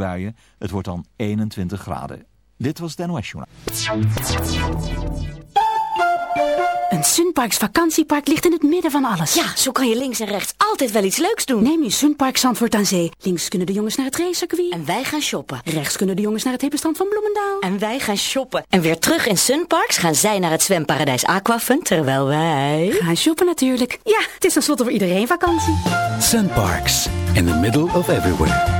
buien. Het wordt dan 21 graden. Dit was Den NOS Journaal. Een Sunparks vakantiepark ligt in het midden van alles. Ja, zo kan je links en rechts altijd wel iets leuks doen. Neem je Sunpark Zandvoort aan Zee. Links kunnen de jongens naar het racecircuit. En wij gaan shoppen. Rechts kunnen de jongens naar het hippenstrand van Bloemendaal. En wij gaan shoppen. En weer terug in Sunparks gaan zij naar het zwemparadijs Aquafun, terwijl wij... Gaan shoppen natuurlijk. Ja, het is tenslotte voor iedereen vakantie. Sunparks, in the middle of everywhere.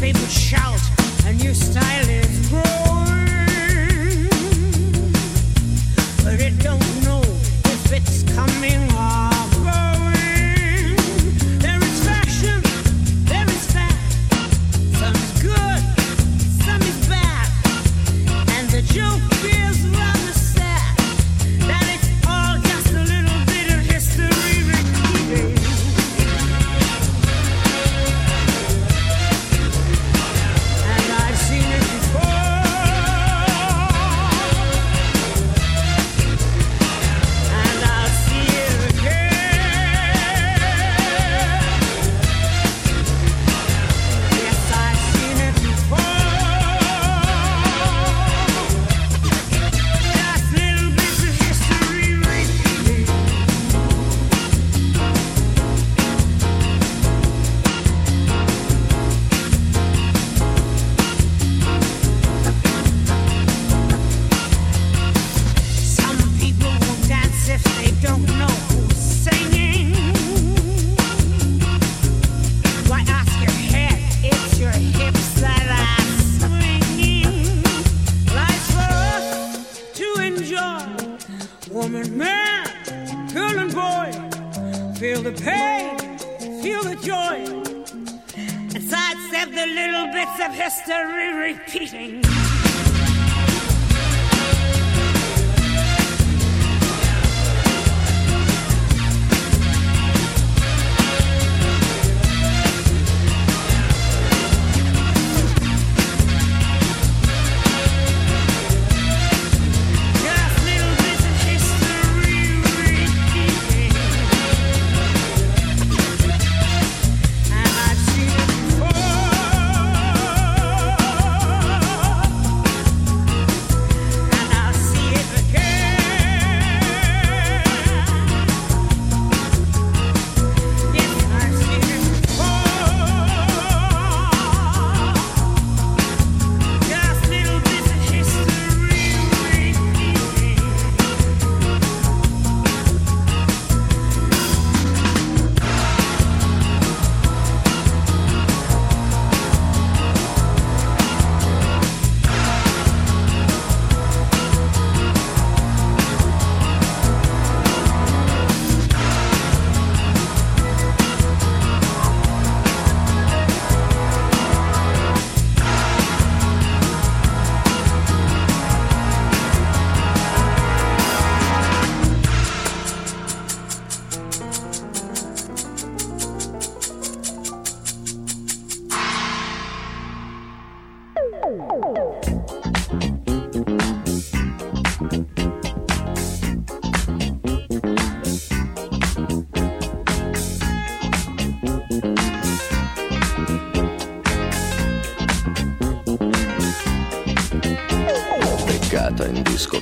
Newspapers shout, a new style is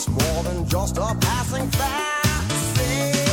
It's more than just a passing fantasy.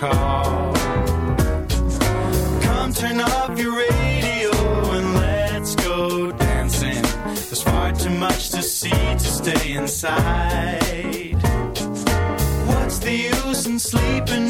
call. Come turn off your radio and let's go dancing. There's far too much to see to stay inside. What's the use in sleeping?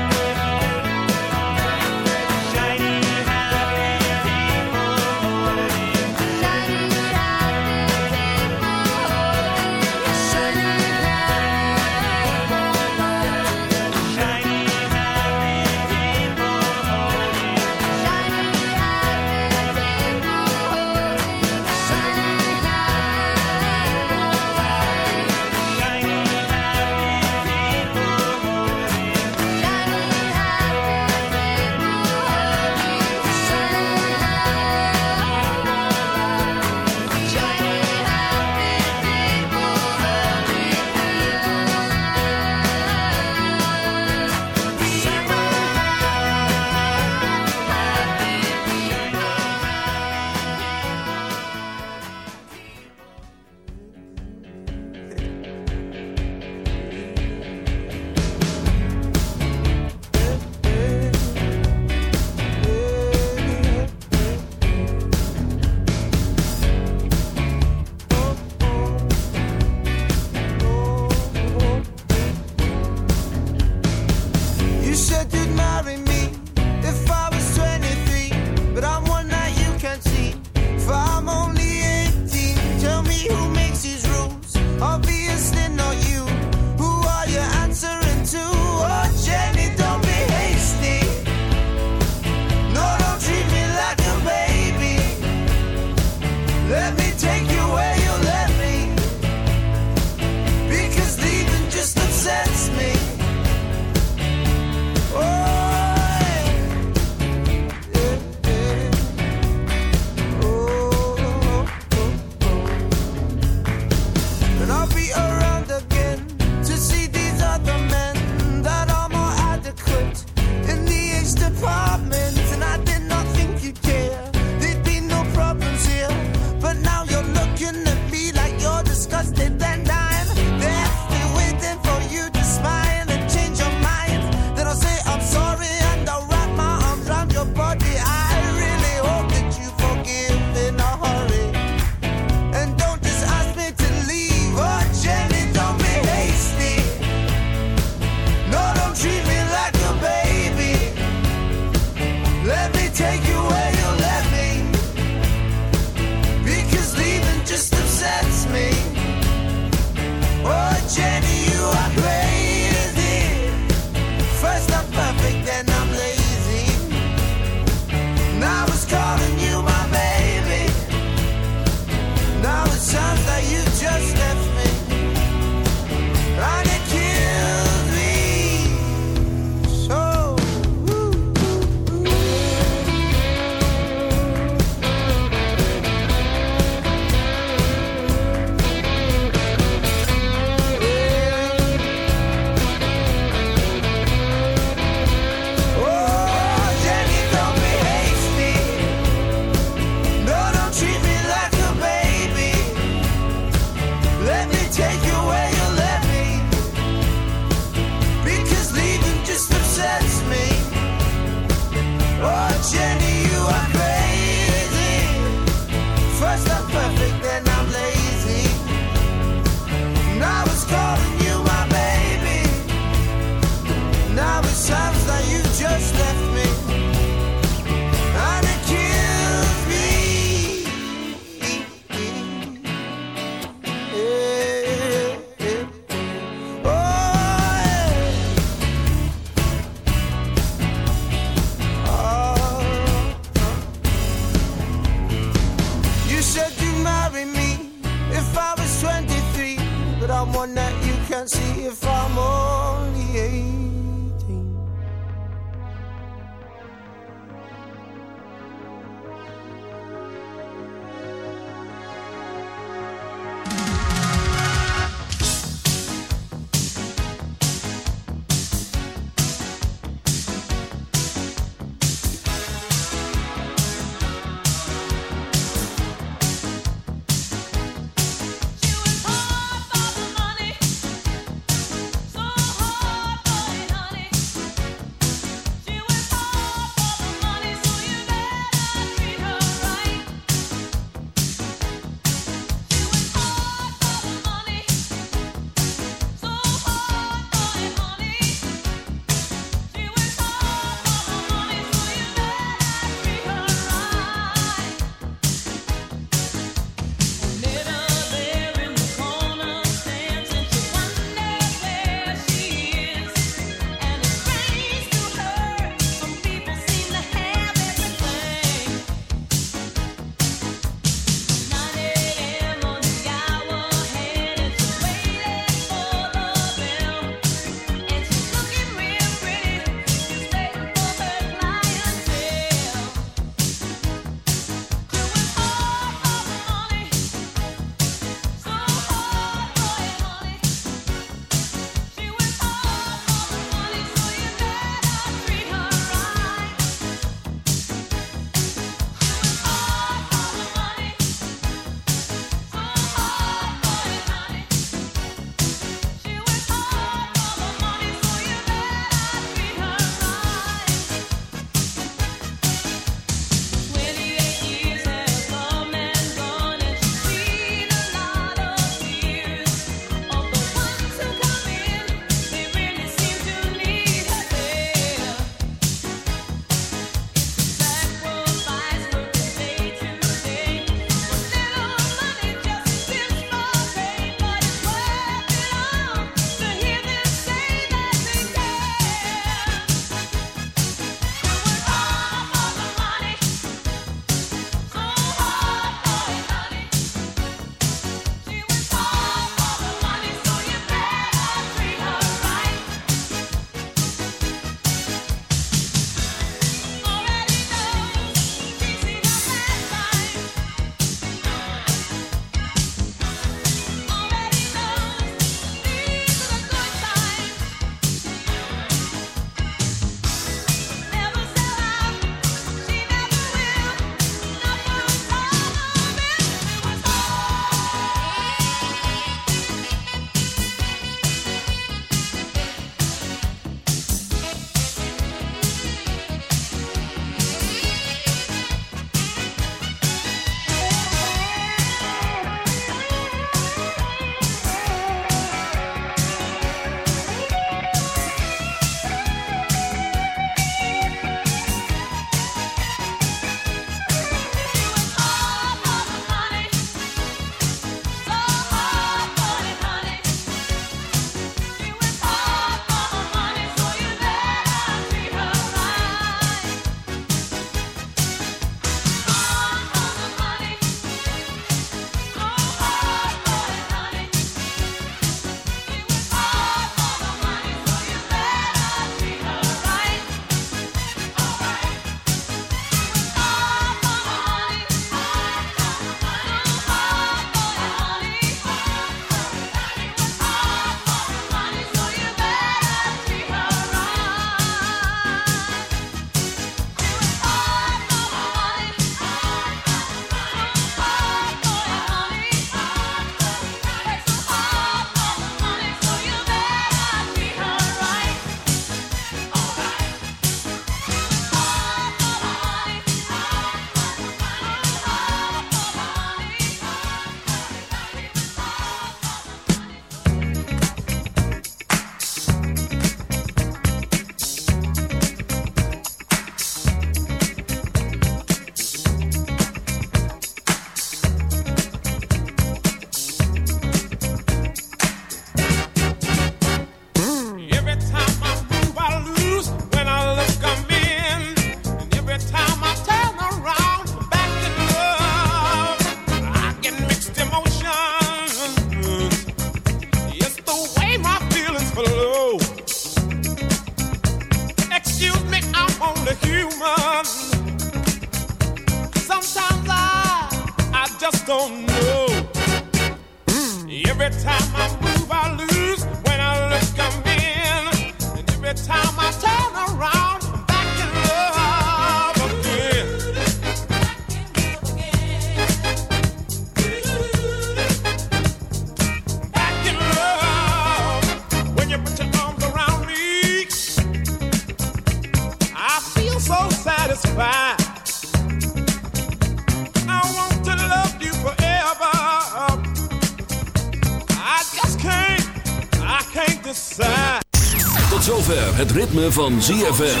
Ritme van ZFM.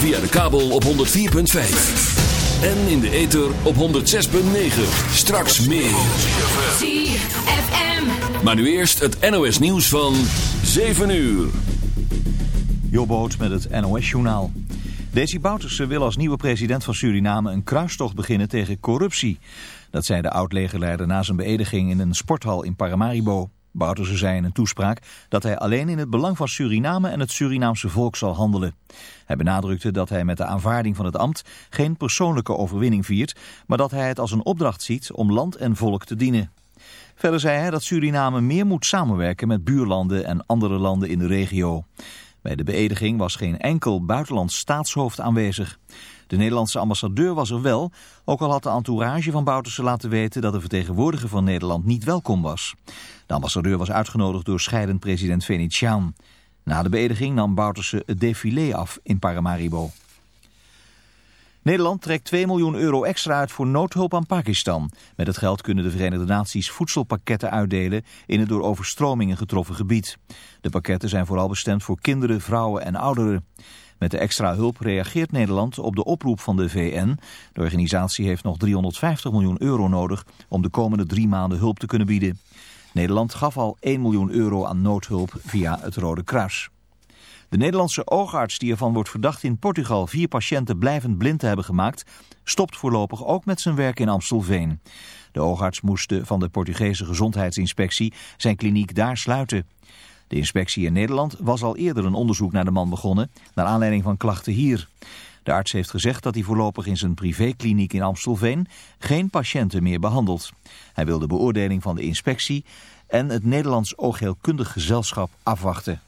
Via de kabel op 104.5. En in de ether op 106.9. Straks meer. ZFM. Maar nu eerst het NOS nieuws van 7 uur. Jobboot met het NOS-journaal. Desi Bouterse wil als nieuwe president van Suriname een kruistocht beginnen tegen corruptie. Dat zei de oud-legerleider na zijn beëdiging in een sporthal in Paramaribo. Bouterse zei in een toespraak dat hij alleen in het belang van Suriname en het Surinaamse volk zal handelen. Hij benadrukte dat hij met de aanvaarding van het ambt geen persoonlijke overwinning viert, maar dat hij het als een opdracht ziet om land en volk te dienen. Verder zei hij dat Suriname meer moet samenwerken met buurlanden en andere landen in de regio. Bij de beëdiging was geen enkel buitenlands staatshoofd aanwezig. De Nederlandse ambassadeur was er wel, ook al had de entourage van Bouterse laten weten dat de vertegenwoordiger van Nederland niet welkom was. De ambassadeur was uitgenodigd door scheidend president Venetiaan. Na de beëdiging nam Bouterse het défilé af in Paramaribo. Nederland trekt 2 miljoen euro extra uit voor noodhulp aan Pakistan. Met het geld kunnen de Verenigde Naties voedselpakketten uitdelen in het door overstromingen getroffen gebied. De pakketten zijn vooral bestemd voor kinderen, vrouwen en ouderen. Met de extra hulp reageert Nederland op de oproep van de VN. De organisatie heeft nog 350 miljoen euro nodig om de komende drie maanden hulp te kunnen bieden. Nederland gaf al 1 miljoen euro aan noodhulp via het Rode Kruis. De Nederlandse oogarts die ervan wordt verdacht in Portugal vier patiënten blijvend blind te hebben gemaakt, stopt voorlopig ook met zijn werk in Amstelveen. De oogarts moest van de Portugese gezondheidsinspectie zijn kliniek daar sluiten. De inspectie in Nederland was al eerder een onderzoek naar de man begonnen, naar aanleiding van klachten hier. De arts heeft gezegd dat hij voorlopig in zijn privékliniek in Amstelveen geen patiënten meer behandelt. Hij wil de beoordeling van de inspectie en het Nederlands Oogheelkundig Gezelschap afwachten.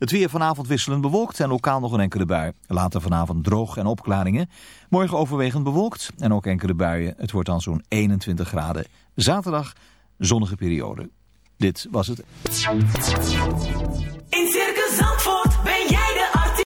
Het weer vanavond wisselend bewolkt en lokaal nog een enkele bui. Later vanavond droog en opklaringen. Morgen overwegend bewolkt en ook enkele buien. Het wordt dan zo'n 21 graden. Zaterdag zonnige periode. Dit was het. In Circus Zandvoort